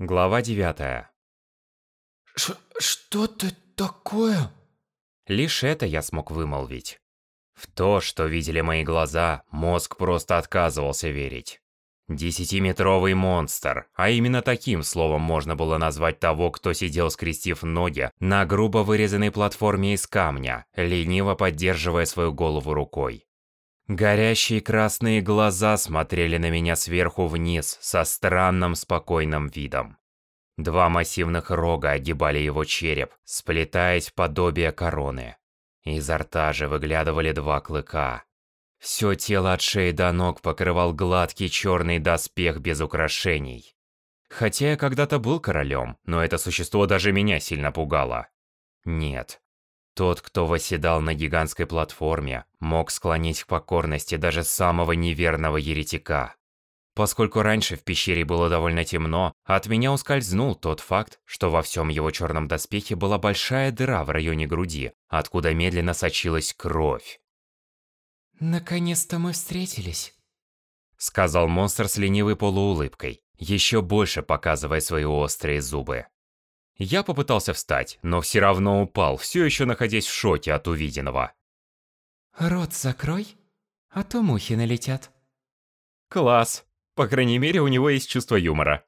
Глава 9. Ш что ты такое? Лишь это я смог вымолвить. В то, что видели мои глаза, мозг просто отказывался верить. Десятиметровый монстр, а именно таким словом можно было назвать того, кто сидел скрестив ноги на грубо вырезанной платформе из камня, лениво поддерживая свою голову рукой. Горящие красные глаза смотрели на меня сверху вниз со странным спокойным видом. Два массивных рога огибали его череп, сплетаясь в подобие короны. Изо рта же выглядывали два клыка. Все тело от шеи до ног покрывал гладкий черный доспех без украшений. Хотя я когда-то был королем, но это существо даже меня сильно пугало. Нет, тот, кто восседал на гигантской платформе, мог склонить к покорности даже самого неверного еретика. Поскольку раньше в пещере было довольно темно, от меня ускользнул тот факт, что во всем его черном доспехе была большая дыра в районе груди, откуда медленно сочилась кровь. «Наконец-то мы встретились», — сказал монстр с ленивой полуулыбкой, еще больше показывая свои острые зубы. Я попытался встать, но все равно упал, все еще находясь в шоке от увиденного. «Рот закрой, а то мухи налетят». Класс. По крайней мере, у него есть чувство юмора.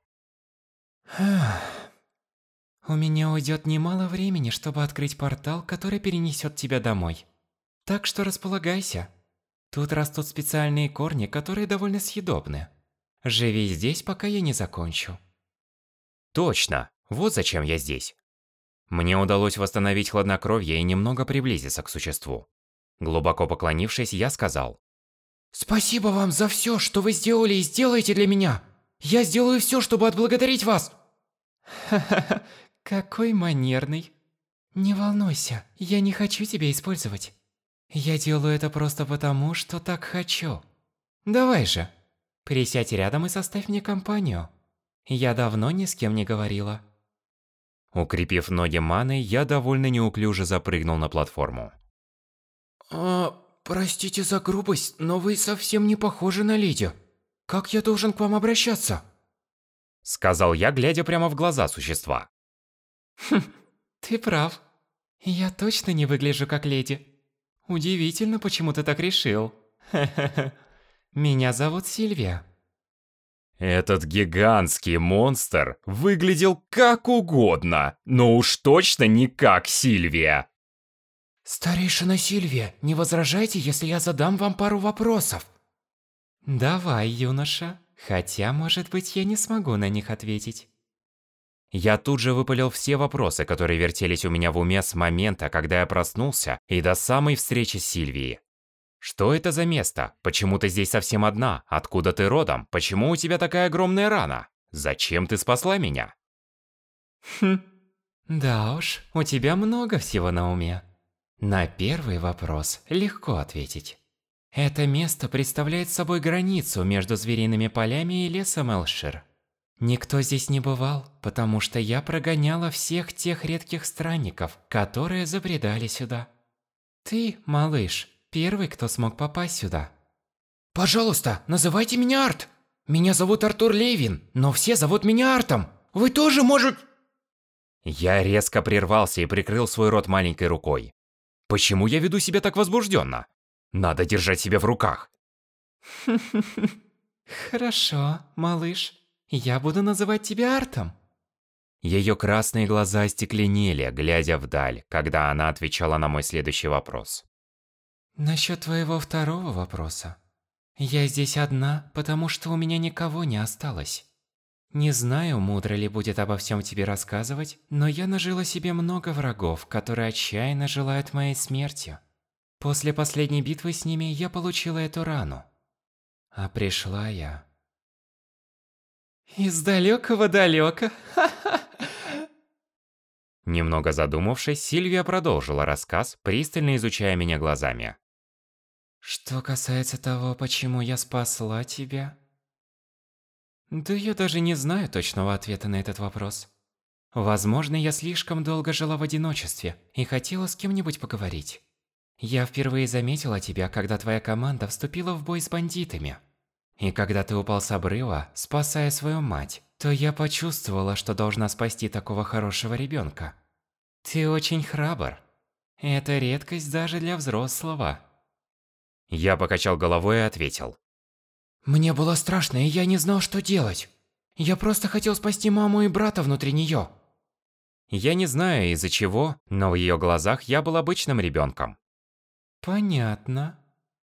У меня уйдет немало времени, чтобы открыть портал, который перенесет тебя домой. Так что располагайся. Тут растут специальные корни, которые довольно съедобны. Живи здесь, пока я не закончу. Точно. Вот зачем я здесь. Мне удалось восстановить хладнокровие и немного приблизиться к существу. Глубоко поклонившись, я сказал. «Спасибо вам за все, что вы сделали и сделаете для меня! Я сделаю все, чтобы отблагодарить вас!» «Ха-ха-ха, какой манерный!» «Не волнуйся, я не хочу тебя использовать. Я делаю это просто потому, что так хочу. Давай же, присядь рядом и составь мне компанию. Я давно ни с кем не говорила». Укрепив ноги маной, я довольно неуклюже запрыгнул на платформу. «А, простите за грубость, но вы совсем не похожи на леди. Как я должен к вам обращаться?» Сказал я, глядя прямо в глаза существа. «Хм, ты прав. Я точно не выгляжу как леди. Удивительно, почему ты так решил. Меня зовут Сильвия. Этот гигантский монстр выглядел как угодно, но уж точно не как Сильвия. Старейшина Сильвия, не возражайте, если я задам вам пару вопросов? Давай, юноша. Хотя, может быть, я не смогу на них ответить. Я тут же выпалил все вопросы, которые вертелись у меня в уме с момента, когда я проснулся, и до самой встречи с Сильвией. Что это за место? Почему ты здесь совсем одна? Откуда ты родом? Почему у тебя такая огромная рана? Зачем ты спасла меня? Хм. Да уж, у тебя много всего на уме. На первый вопрос легко ответить. Это место представляет собой границу между звериными полями и лесом Элшир. Никто здесь не бывал, потому что я прогоняла всех тех редких странников, которые забредали сюда. Ты, малыш, первый, кто смог попасть сюда. Пожалуйста, называйте меня Арт. Меня зовут Артур Левин, но все зовут меня Артом. Вы тоже можете... Я резко прервался и прикрыл свой рот маленькой рукой. Почему я веду себя так возбужденно? Надо держать себя в руках. Хорошо, малыш. Я буду называть тебя Артом. Ее красные глаза остекленели, глядя вдаль, когда она отвечала на мой следующий вопрос. Насчет твоего второго вопроса. Я здесь одна, потому что у меня никого не осталось. Не знаю, мудро ли будет обо всем тебе рассказывать, но я нажила себе много врагов, которые отчаянно желают моей смерти. После последней битвы с ними я получила эту рану. А пришла я... Из далекого далека. Немного задумавшись, Сильвия продолжила рассказ, пристально изучая меня глазами. Что касается того, почему я спасла тебя... Да я даже не знаю точного ответа на этот вопрос. Возможно, я слишком долго жила в одиночестве и хотела с кем-нибудь поговорить. Я впервые заметила тебя, когда твоя команда вступила в бой с бандитами. И когда ты упал с обрыва, спасая свою мать, то я почувствовала, что должна спасти такого хорошего ребенка. Ты очень храбр. Это редкость даже для взрослого. Я покачал головой и ответил. Мне было страшно, и я не знал, что делать. Я просто хотел спасти маму и брата внутри нее. Я не знаю из-за чего, но в ее глазах я был обычным ребенком. Понятно.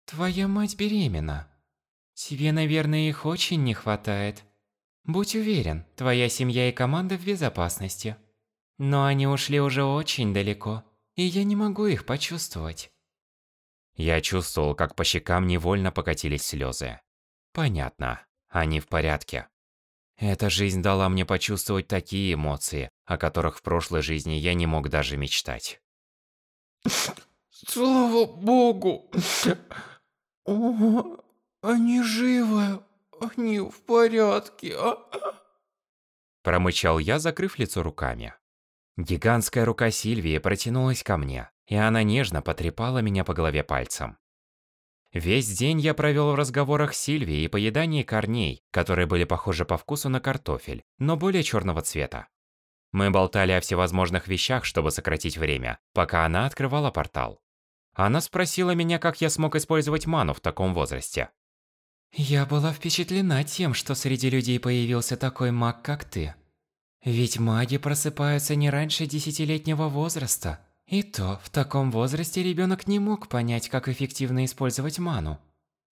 Твоя мать беременна. Тебе, наверное, их очень не хватает. Будь уверен, твоя семья и команда в безопасности. Но они ушли уже очень далеко, и я не могу их почувствовать. Я чувствовал, как по щекам невольно покатились слезы. Понятно, они в порядке. Эта жизнь дала мне почувствовать такие эмоции, о которых в прошлой жизни я не мог даже мечтать. Слава богу! О, они живы, они в порядке. А? Промычал я, закрыв лицо руками. Гигантская рука Сильвии протянулась ко мне, и она нежно потрепала меня по голове пальцем. Весь день я провел в разговорах с Сильвией и поедании корней, которые были похожи по вкусу на картофель, но более черного цвета. Мы болтали о всевозможных вещах, чтобы сократить время, пока она открывала портал. Она спросила меня, как я смог использовать ману в таком возрасте. Я была впечатлена тем, что среди людей появился такой маг, как ты. Ведь маги просыпаются не раньше десятилетнего возраста. И то, в таком возрасте ребенок не мог понять, как эффективно использовать ману.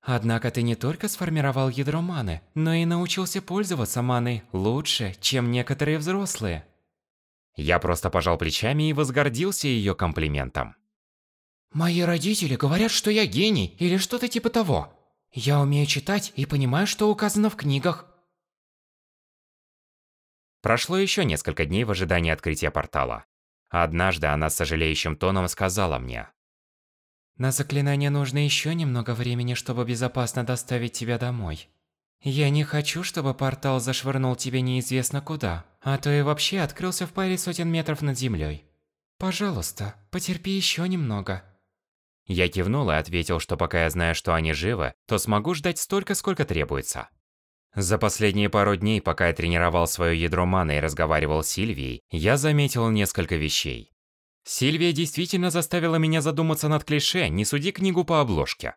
Однако ты не только сформировал ядро маны, но и научился пользоваться маной лучше, чем некоторые взрослые. Я просто пожал плечами и возгордился ее комплиментом. Мои родители говорят, что я гений или что-то типа того. Я умею читать и понимаю, что указано в книгах. Прошло еще несколько дней в ожидании открытия портала. Однажды она с сожалеющим тоном сказала мне. «На заклинание нужно еще немного времени, чтобы безопасно доставить тебя домой. Я не хочу, чтобы портал зашвырнул тебя неизвестно куда, а то и вообще открылся в паре сотен метров над землей. Пожалуйста, потерпи еще немного». Я кивнул и ответил, что пока я знаю, что они живы, то смогу ждать столько, сколько требуется. За последние пару дней, пока я тренировал свое ядро маны и разговаривал с Сильвией, я заметил несколько вещей. Сильвия действительно заставила меня задуматься над клише «не суди книгу по обложке».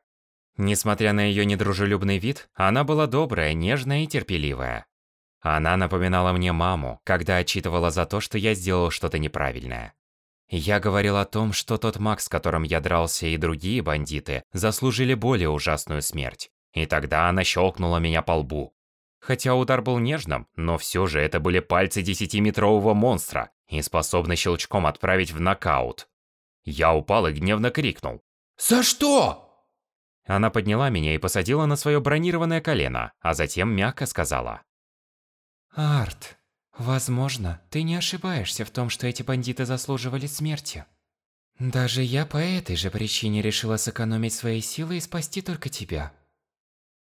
Несмотря на ее недружелюбный вид, она была добрая, нежная и терпеливая. Она напоминала мне маму, когда отчитывала за то, что я сделал что-то неправильное. Я говорил о том, что тот маг, с которым я дрался, и другие бандиты заслужили более ужасную смерть. И тогда она щелкнула меня по лбу. Хотя удар был нежным, но все же это были пальцы десятиметрового монстра и способны щелчком отправить в нокаут. Я упал и гневно крикнул. «За что?» Она подняла меня и посадила на свое бронированное колено, а затем мягко сказала. «Арт, возможно, ты не ошибаешься в том, что эти бандиты заслуживали смерти. Даже я по этой же причине решила сэкономить свои силы и спасти только тебя».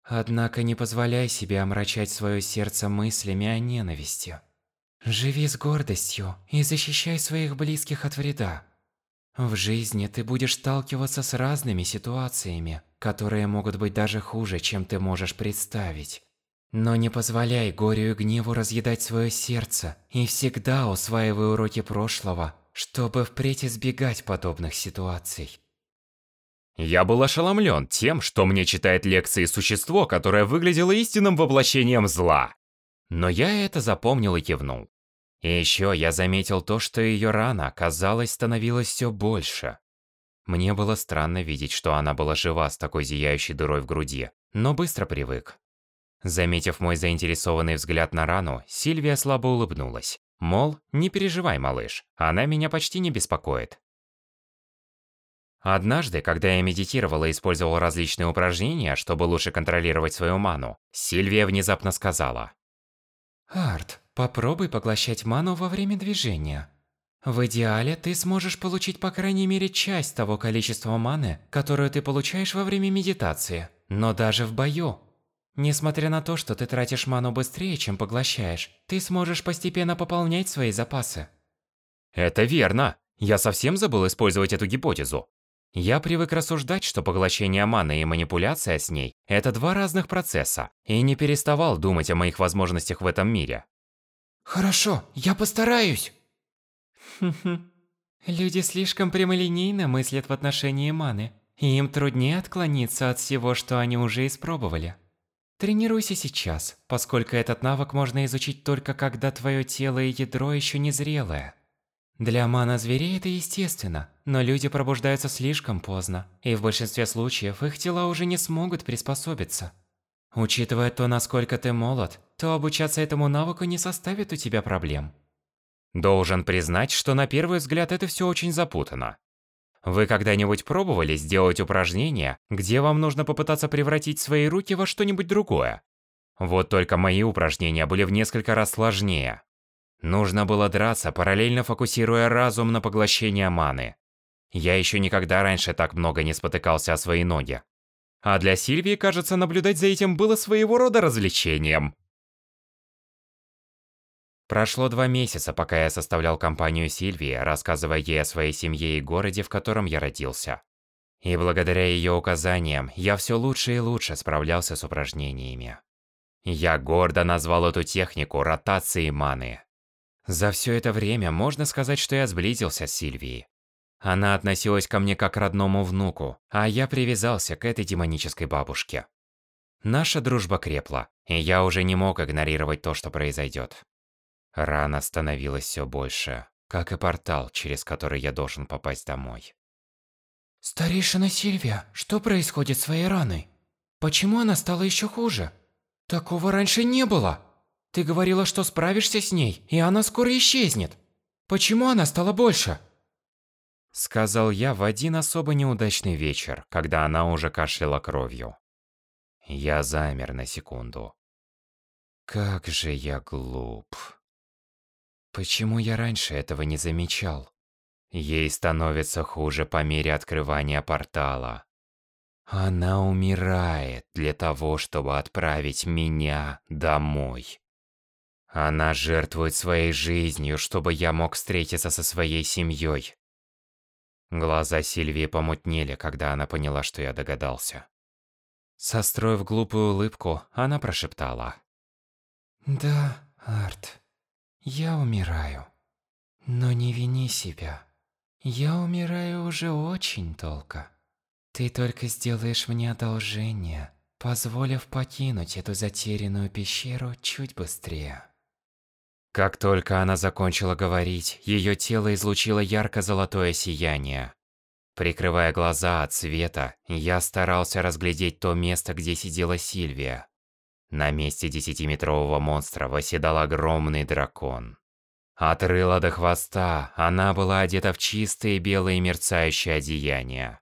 Однако не позволяй себе омрачать свое сердце мыслями о ненависти. Живи с гордостью и защищай своих близких от вреда. В жизни ты будешь сталкиваться с разными ситуациями, которые могут быть даже хуже, чем ты можешь представить. Но не позволяй горю и гневу разъедать свое сердце и всегда усваивай уроки прошлого, чтобы впредь избегать подобных ситуаций. Я был ошеломлен тем, что мне читает лекции существо, которое выглядело истинным воплощением зла. Но я это запомнил и кивнул. И еще я заметил то, что ее рана, казалось, становилась все больше. Мне было странно видеть, что она была жива с такой зияющей дырой в груди, но быстро привык. Заметив мой заинтересованный взгляд на рану, Сильвия слабо улыбнулась. Мол, не переживай, малыш, она меня почти не беспокоит. Однажды, когда я медитировал и использовал различные упражнения, чтобы лучше контролировать свою ману, Сильвия внезапно сказала. «Арт, попробуй поглощать ману во время движения. В идеале ты сможешь получить по крайней мере часть того количества маны, которую ты получаешь во время медитации, но даже в бою. Несмотря на то, что ты тратишь ману быстрее, чем поглощаешь, ты сможешь постепенно пополнять свои запасы». Это верно. Я совсем забыл использовать эту гипотезу. Я привык рассуждать, что поглощение маны и манипуляция с ней – это два разных процесса, и не переставал думать о моих возможностях в этом мире. Хорошо, я постараюсь. Люди слишком прямолинейно мыслят в отношении маны, и им труднее отклониться от всего, что они уже испробовали. Тренируйся сейчас, поскольку этот навык можно изучить только когда твое тело и ядро еще не зрелое. Для мана-зверей это естественно, но люди пробуждаются слишком поздно, и в большинстве случаев их тела уже не смогут приспособиться. Учитывая то, насколько ты молод, то обучаться этому навыку не составит у тебя проблем. Должен признать, что на первый взгляд это все очень запутано. Вы когда-нибудь пробовали сделать упражнение, где вам нужно попытаться превратить свои руки во что-нибудь другое? Вот только мои упражнения были в несколько раз сложнее. Нужно было драться, параллельно фокусируя разум на поглощение маны. Я еще никогда раньше так много не спотыкался о свои ноги. А для Сильвии, кажется, наблюдать за этим было своего рода развлечением. Прошло два месяца, пока я составлял компанию Сильвии, рассказывая ей о своей семье и городе, в котором я родился. И благодаря ее указаниям, я все лучше и лучше справлялся с упражнениями. Я гордо назвал эту технику ротацией маны. За все это время можно сказать, что я сблизился с Сильвией. Она относилась ко мне как к родному внуку, а я привязался к этой демонической бабушке. Наша дружба крепла, и я уже не мог игнорировать то, что произойдет. Рана становилась все больше, как и портал, через который я должен попасть домой. Старейшина Сильвия, что происходит с твоей раной? Почему она стала еще хуже? Такого раньше не было. Ты говорила, что справишься с ней, и она скоро исчезнет. Почему она стала больше? Сказал я в один особо неудачный вечер, когда она уже кашляла кровью. Я замер на секунду. Как же я глуп. Почему я раньше этого не замечал? Ей становится хуже по мере открывания портала. Она умирает для того, чтобы отправить меня домой. Она жертвует своей жизнью, чтобы я мог встретиться со своей семьей. Глаза Сильвии помутнели, когда она поняла, что я догадался. Состроив глупую улыбку, она прошептала. «Да, Арт, я умираю. Но не вини себя. Я умираю уже очень долго. Ты только сделаешь мне одолжение, позволив покинуть эту затерянную пещеру чуть быстрее». Как только она закончила говорить, ее тело излучило ярко-золотое сияние. Прикрывая глаза от света, я старался разглядеть то место, где сидела Сильвия. На месте десятиметрового монстра восседал огромный дракон. От рыла до хвоста она была одета в чистые белые мерцающие одеяния.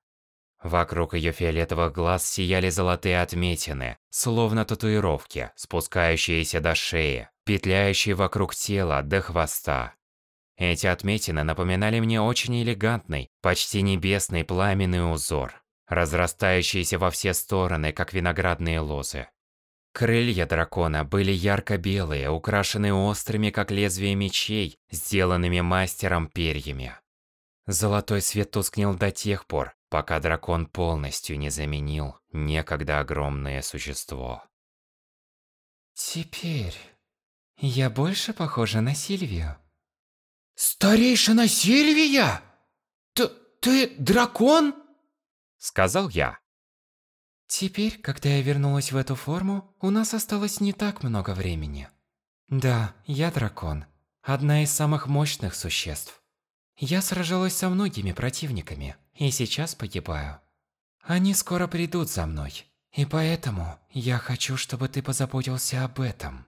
Вокруг ее фиолетовых глаз сияли золотые отметины, словно татуировки, спускающиеся до шеи, петляющие вокруг тела до хвоста. Эти отметины напоминали мне очень элегантный, почти небесный пламенный узор, разрастающийся во все стороны, как виноградные лозы. Крылья дракона были ярко-белые, украшенные острыми, как лезвия мечей, сделанными мастером перьями. Золотой свет тускнел до тех пор, пока дракон полностью не заменил некогда огромное существо. Теперь я больше похожа на Сильвию. Старейшина Сильвия? Т ты дракон? Сказал я. Теперь, когда я вернулась в эту форму, у нас осталось не так много времени. Да, я дракон. Одна из самых мощных существ. Я сражалась со многими противниками, и сейчас погибаю. Они скоро придут за мной, и поэтому я хочу, чтобы ты позаботился об этом.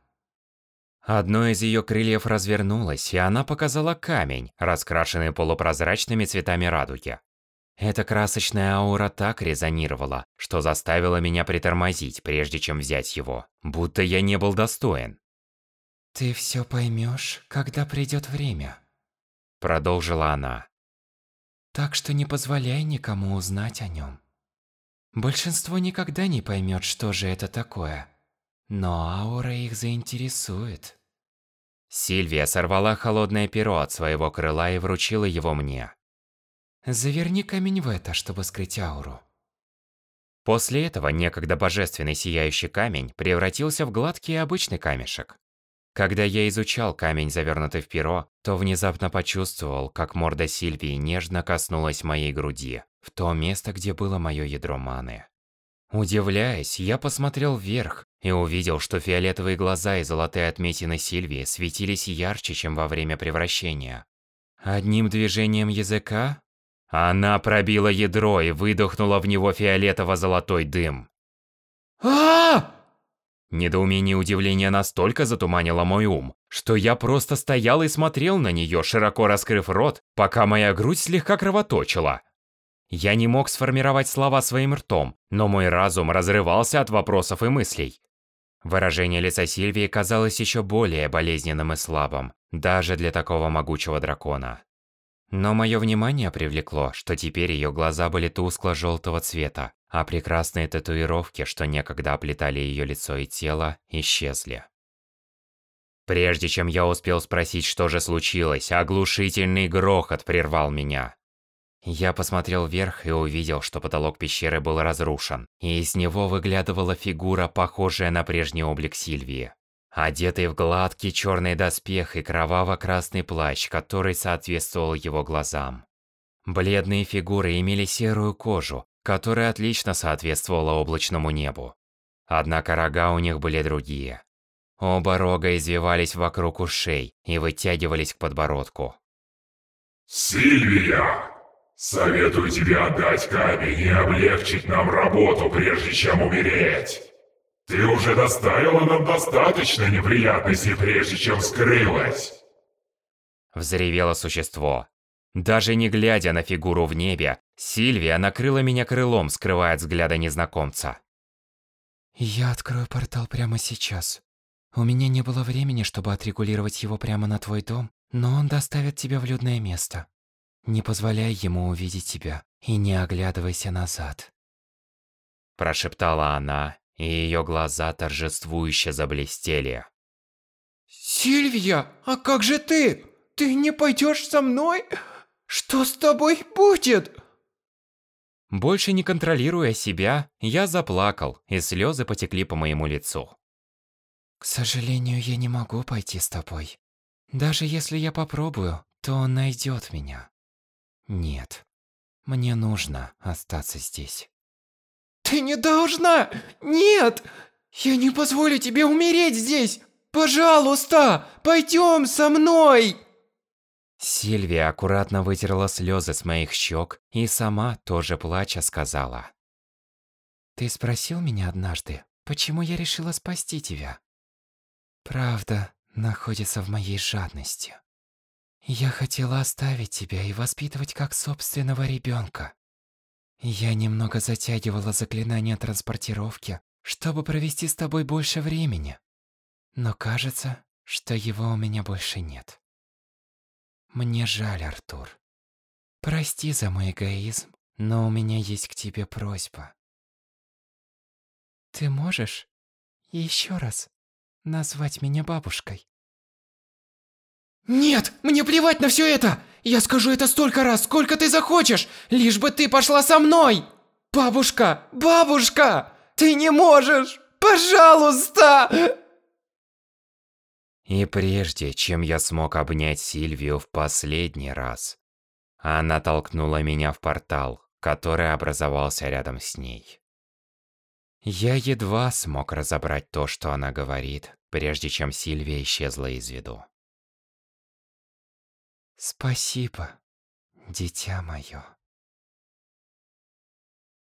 Одно из ее крыльев развернулось, и она показала камень, раскрашенный полупрозрачными цветами радуги. Эта красочная аура так резонировала, что заставила меня притормозить, прежде чем взять его, будто я не был достоин. «Ты все поймешь, когда придет время», — продолжила она. «Так что не позволяй никому узнать о нем. Большинство никогда не поймет, что же это такое, но аура их заинтересует». Сильвия сорвала холодное перо от своего крыла и вручила его мне. Заверни камень в это, чтобы скрыть ауру. После этого некогда божественный сияющий камень превратился в гладкий обычный камешек. Когда я изучал камень, завернутый в перо, то внезапно почувствовал, как морда Сильвии нежно коснулась моей груди, в то место, где было мое ядро маны. Удивляясь, я посмотрел вверх и увидел, что фиолетовые глаза и золотые отметины Сильвии светились ярче, чем во время превращения. Одним движением языка она пробила ядро и выдохнула в него фиолетово-золотой дым. а Недоумение и удивление настолько затуманило мой ум, что я просто стоял и смотрел на нее, широко раскрыв рот, пока моя грудь слегка кровоточила. Я не мог сформировать слова своим ртом, но мой разум разрывался от вопросов и мыслей. Выражение лица Сильвии казалось еще более болезненным и слабым, даже для такого могучего дракона. Но мое внимание привлекло, что теперь ее глаза были тускло-желтого цвета, а прекрасные татуировки, что некогда оплетали ее лицо и тело, исчезли. Прежде чем я успел спросить, что же случилось, оглушительный грохот прервал меня. Я посмотрел вверх и увидел, что потолок пещеры был разрушен, и из него выглядывала фигура, похожая на прежний облик Сильвии. Одетый в гладкий черный доспех и кроваво-красный плащ, который соответствовал его глазам. Бледные фигуры имели серую кожу, которая отлично соответствовала облачному небу. Однако рога у них были другие. Оба рога извивались вокруг ушей и вытягивались к подбородку. «Сильвия! Советую тебе отдать камень и облегчить нам работу, прежде чем умереть! Ты уже доставила нам достаточно неприятностей, прежде чем скрылась!» Взревело существо. Даже не глядя на фигуру в небе, Сильвия накрыла меня крылом, скрывая от взгляда незнакомца. «Я открою портал прямо сейчас. У меня не было времени, чтобы отрегулировать его прямо на твой дом, но он доставит тебя в людное место. Не позволяй ему увидеть тебя и не оглядывайся назад». Прошептала она, и ее глаза торжествующе заблестели. «Сильвия, а как же ты? Ты не пойдешь со мной? Что с тобой будет?» Больше не контролируя себя, я заплакал, и слезы потекли по моему лицу. «К сожалению, я не могу пойти с тобой. Даже если я попробую, то он найдет меня. Нет, мне нужно остаться здесь». «Ты не должна! Нет! Я не позволю тебе умереть здесь! Пожалуйста, пойдем со мной!» Сильвия аккуратно вытерла слезы с моих щек и сама, тоже плача, сказала. «Ты спросил меня однажды, почему я решила спасти тебя? Правда находится в моей жадности. Я хотела оставить тебя и воспитывать как собственного ребенка. Я немного затягивала заклинание транспортировки, чтобы провести с тобой больше времени. Но кажется, что его у меня больше нет. Мне жаль, Артур. Прости за мой эгоизм, но у меня есть к тебе просьба. Ты можешь еще раз назвать меня бабушкой? Нет, мне плевать на все это! Я скажу это столько раз, сколько ты захочешь, лишь бы ты пошла со мной! Бабушка, бабушка, ты не можешь! Пожалуйста! И прежде, чем я смог обнять Сильвию в последний раз, она толкнула меня в портал, который образовался рядом с ней. Я едва смог разобрать то, что она говорит, прежде чем Сильвия исчезла из виду. Спасибо, дитя мое.